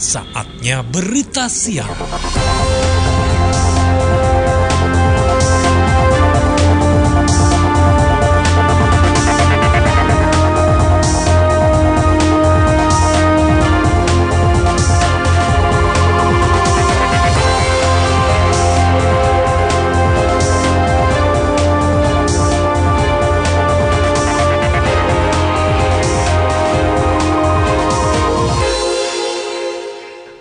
Saatnya berita siang.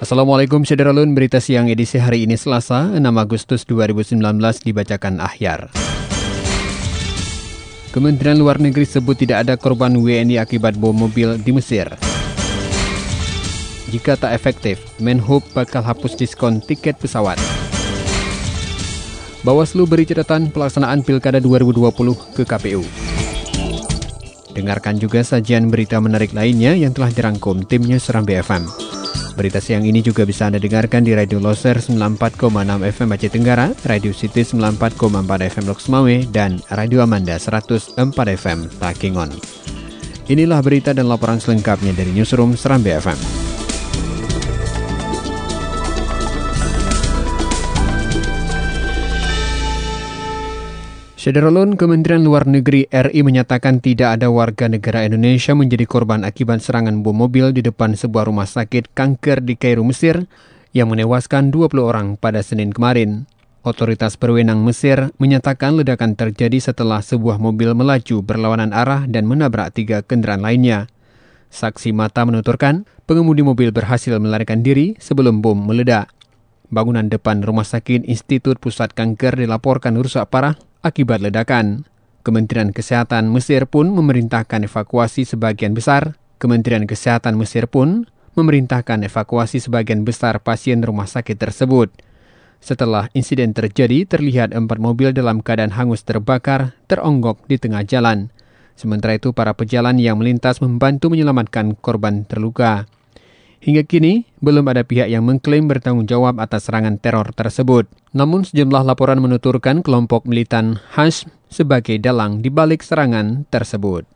Assalamualaikum Syederalun, berita siang edisi hari ini Selasa, 6 Agustus 2019 dibacakan Ahyar. Kementerian Luar Negeri sebut tidak ada korban WNI akibat bom mobil di Mesir. Jika tak efektif, Menhub bakal hapus diskon tiket pesawat. Bawaslu beri catatan pelaksanaan Pilkada 2020 ke KPU. Dengarkan juga sajian berita menarik lainnya yang telah dirangkum timnya Seram BFM. Berita siang ini juga bisa Anda dengarkan di Radio Loser 94,6 FM Aceh Tenggara, Radio City 94,4 FM Loks Mawai, dan Radio Amanda 104 FM Takingon. Inilah berita dan laporan selengkapnya dari Newsroom Serambi FM. Sederalun, Kementerian Luar Negeri RI menyatakan tidak ada warga negara Indonesia menjadi korban akibat serangan bom mobil di depan sebuah rumah sakit kanker di Kairo, Mesir yang menewaskan 20 orang pada Senin kemarin. Otoritas berwenang Mesir menyatakan ledakan terjadi setelah sebuah mobil melaju berlawanan arah dan menabrak tiga kendaraan lainnya. Saksi mata menuturkan, pengemudi mobil berhasil melarikan diri sebelum bom meledak. Bangunan depan Rumah Sakit Institut Pusat Kanker dilaporkan rusak parah akibat ledakan. Kementerian Kesehatan Mesir pun memerintahkan evakuasi sebagian besar. Kementerian Kesehatan Mesir pun memerintahkan evakuasi sebagian besar pasien rumah sakit tersebut. Setelah insiden terjadi, terlihat empat mobil dalam keadaan hangus terbakar, teronggok di tengah jalan. Sementara itu, para pejalan yang melintas membantu menyelamatkan korban terluka. Hingga kini, belum ada pihak yang mengklaim bertanggung jawab atas serangan teror tersebut. Namun sejumlah laporan menuturkan kelompok militan Hash sebagai dalang di balik serangan tersebut.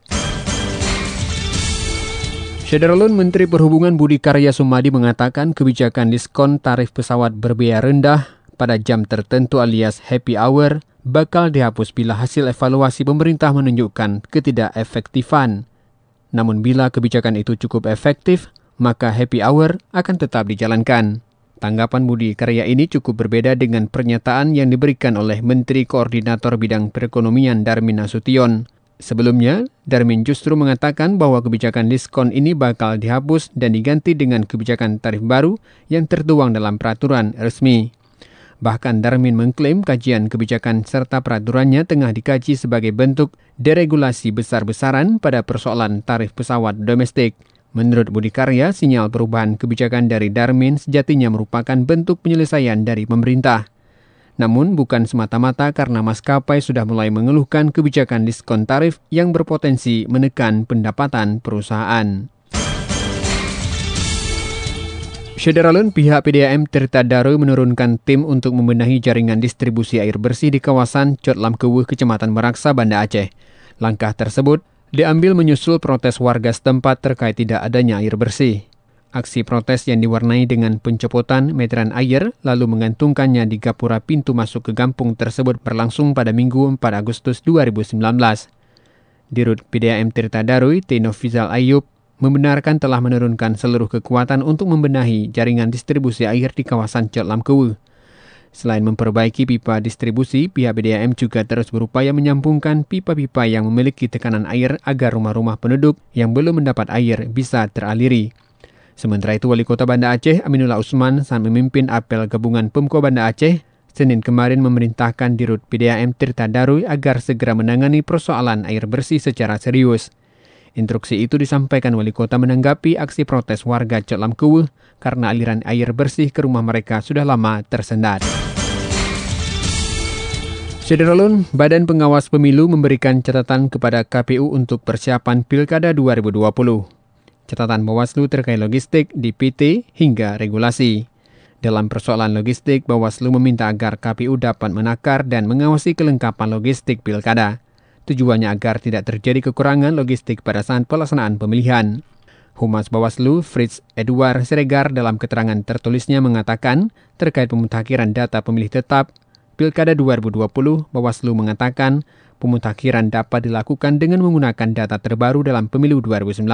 Syederalun Menteri Perhubungan Budi Karya Sumadi mengatakan kebijakan diskon tarif pesawat berbiaya rendah pada jam tertentu alias happy hour bakal dihapus bila hasil evaluasi pemerintah menunjukkan ketidakefektifan. Namun bila kebijakan itu cukup efektif, maka happy hour akan tetap dijalankan. Tanggapan Budi Karya ini cukup berbeda dengan pernyataan yang diberikan oleh Menteri Koordinator Bidang Perekonomian Darmin Nasution. Sebelumnya, Darmin justru mengatakan bahwa kebijakan diskon ini bakal dihapus dan diganti dengan kebijakan tarif baru yang tertuang dalam peraturan resmi. Bahkan Darmin mengklaim kajian kebijakan serta peraturannya tengah dikaji sebagai bentuk deregulasi besar-besaran pada persoalan tarif pesawat domestik. Menurut Budi Karya, sinyal perubahan kebijakan dari Darmin sejatinya merupakan bentuk penyelesaian dari pemerintah. Namun bukan semata-mata karena maskapai sudah mulai mengeluhkan kebijakan diskon tarif yang berpotensi menekan pendapatan perusahaan. Syederalun pihak PDAM Tirta Daru menurunkan tim untuk membenahi jaringan distribusi air bersih di kawasan Cot Lam Kewuh, Kecamatan Meraksa, Banda Aceh. Langkah tersebut diambil menyusul protes warga setempat terkait tidak adanya air bersih. Aksi protes yang diwarnai dengan pencopotan meteran air lalu mengantungkannya di gapura pintu masuk ke kampung tersebut berlangsung pada Minggu 4 Agustus 2019. Dirut PDAM Tirta Darui, Tino Fizal Ayub, membenarkan telah menurunkan seluruh kekuatan untuk membenahi jaringan distribusi air di kawasan Cot Lam Kewu. Selain memperbaiki pipa distribusi, pihak BDAM juga terus berupaya menyambungkan pipa-pipa yang memiliki tekanan air agar rumah-rumah penduduk yang belum mendapat air bisa teraliri. Sementara itu, Wali Kota Banda Aceh Aminullah Usman saat memimpin apel gabungan Pemko Banda Aceh Senin kemarin memerintahkan Dirut PDAM Tirta Darui agar segera menangani persoalan air bersih secara serius. Instruksi itu disampaikan wali kota menanggapi aksi protes warga Celam Kuwuh karena aliran air bersih ke rumah mereka sudah lama tersendat. Sederalun, Badan Pengawas Pemilu memberikan catatan kepada KPU untuk persiapan Pilkada 2020. Catatan Bawaslu terkait logistik, DPT, hingga regulasi. Dalam persoalan logistik, Bawaslu meminta agar KPU dapat menakar dan mengawasi kelengkapan logistik Pilkada. Tujuannya agar tidak terjadi kekurangan logistik pada saat pelaksanaan pemilihan. Humas Bawaslu Fritz Edward Siregar dalam keterangan tertulisnya mengatakan terkait pemutakhiran data pemilih tetap Pilkada 2020, Bawaslu mengatakan pemutakhiran dapat dilakukan dengan menggunakan data terbaru dalam pemilu 2019.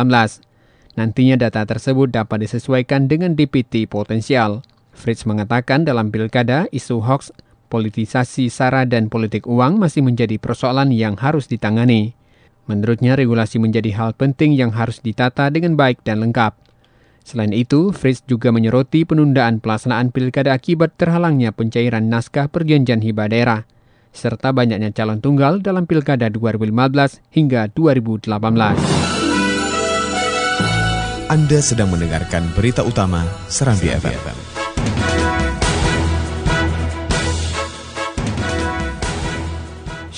Nantinya data tersebut dapat disesuaikan dengan DPT potensial. Fritz mengatakan dalam pilkada, isu hoax, politisasi sara dan politik uang masih menjadi persoalan yang harus ditangani. Menurutnya, regulasi menjadi hal penting yang harus ditata dengan baik dan lengkap. Selain itu, Fritz juga menyoroti penundaan pelaksanaan pilkada akibat terhalangnya pencairan naskah perjanjian hibah daerah, serta banyaknya calon tunggal dalam pilkada 2015 hingga 2018. Anda sedang mendengarkan berita utama Serambi FM.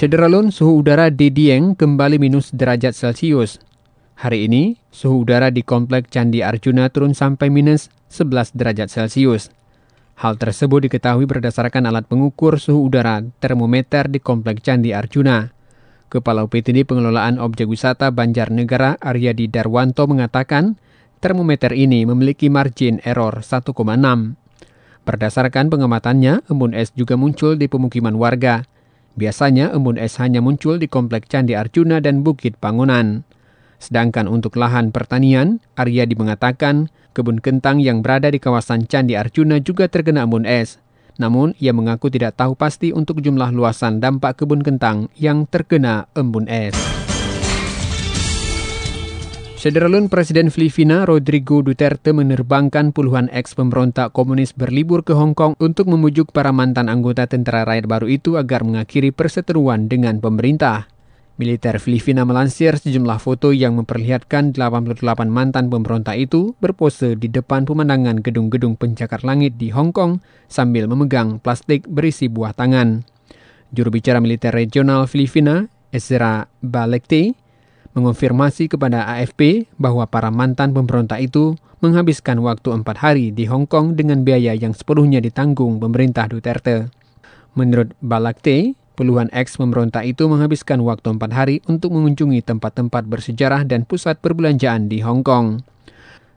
Sederalun suhu udara di Dieng kembali minus derajat Celcius. Hari ini, suhu udara di Komplek Candi Arjuna turun sampai minus 11 derajat Celcius. Hal tersebut diketahui berdasarkan alat pengukur suhu udara termometer di Komplek Candi Arjuna. Kepala UPTD Pengelolaan Objek Wisata Banjarnegara Aryadi Darwanto mengatakan, termometer ini memiliki margin error 1,6. Berdasarkan pengamatannya, embun es juga muncul di pemukiman warga. Biasanya embun es hanya muncul di Komplek Candi Arjuna dan Bukit Pangunan. Sedangkan untuk lahan pertanian, Aryadi mengatakan kebun kentang yang berada di kawasan Candi Arjuna juga terkena embun es. Namun, ia mengaku tidak tahu pasti untuk jumlah luasan dampak kebun kentang yang terkena embun es. Sederalun Presiden Filipina Rodrigo Duterte menerbangkan puluhan eks pemberontak komunis berlibur ke Hong Kong untuk memujuk para mantan anggota tentara rakyat baru itu agar mengakhiri perseteruan dengan pemerintah. Militer Filipina melansir sejumlah foto yang memperlihatkan 88 mantan pemberontak itu berpose di depan pemandangan gedung-gedung pencakar langit di Hong Kong sambil memegang plastik berisi buah tangan. Juru bicara militer regional Filipina, Ezra Balekte, mengonfirmasi kepada AFP bahwa para mantan pemberontak itu menghabiskan waktu empat hari di Hong Kong dengan biaya yang sepenuhnya ditanggung pemerintah Duterte. Menurut Balakte, puluhan ex pemberontak itu menghabiskan waktu empat hari untuk mengunjungi tempat-tempat bersejarah dan pusat perbelanjaan di Hong Kong.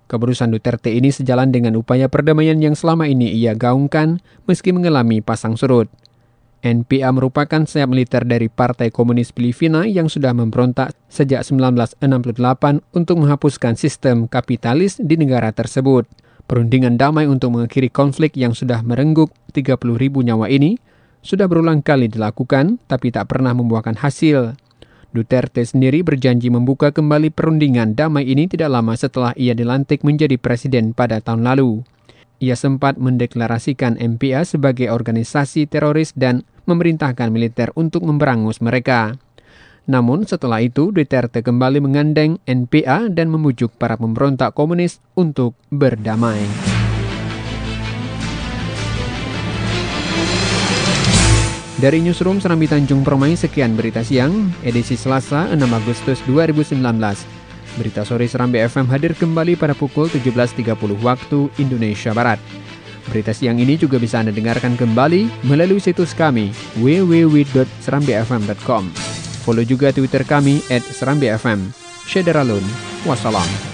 Keputusan Duterte ini sejalan dengan upaya perdamaian yang selama ini ia gaungkan meski mengalami pasang surut. NPA merupakan sayap militer dari Partai Komunis Filipina yang sudah memberontak sejak 1968 untuk menghapuskan sistem kapitalis di negara tersebut. Perundingan damai untuk mengakhiri konflik yang sudah merenggut 30 ribu nyawa ini sudah berulang kali dilakukan tapi tak pernah membuahkan hasil. Duterte sendiri berjanji membuka kembali perundingan damai ini tidak lama setelah ia dilantik menjadi presiden pada tahun lalu. Ia sempat mendeklarasikan MPA sebagai organisasi teroris dan memerintahkan militer untuk memberangus mereka. Namun setelah itu Duterte kembali mengandeng NPA dan memujuk para pemberontak komunis untuk berdamai. Dari Newsroom Serambi Tanjung Permai, sekian berita siang, edisi Selasa 6 Agustus 2019. Berita sore Serambi FM hadir kembali pada pukul 17.30 waktu Indonesia Barat. Berita siang ini juga bisa Anda dengarkan kembali melalui situs kami www.serambifm.com. Follow juga Twitter kami at serambifm. Syederalun. Wassalam.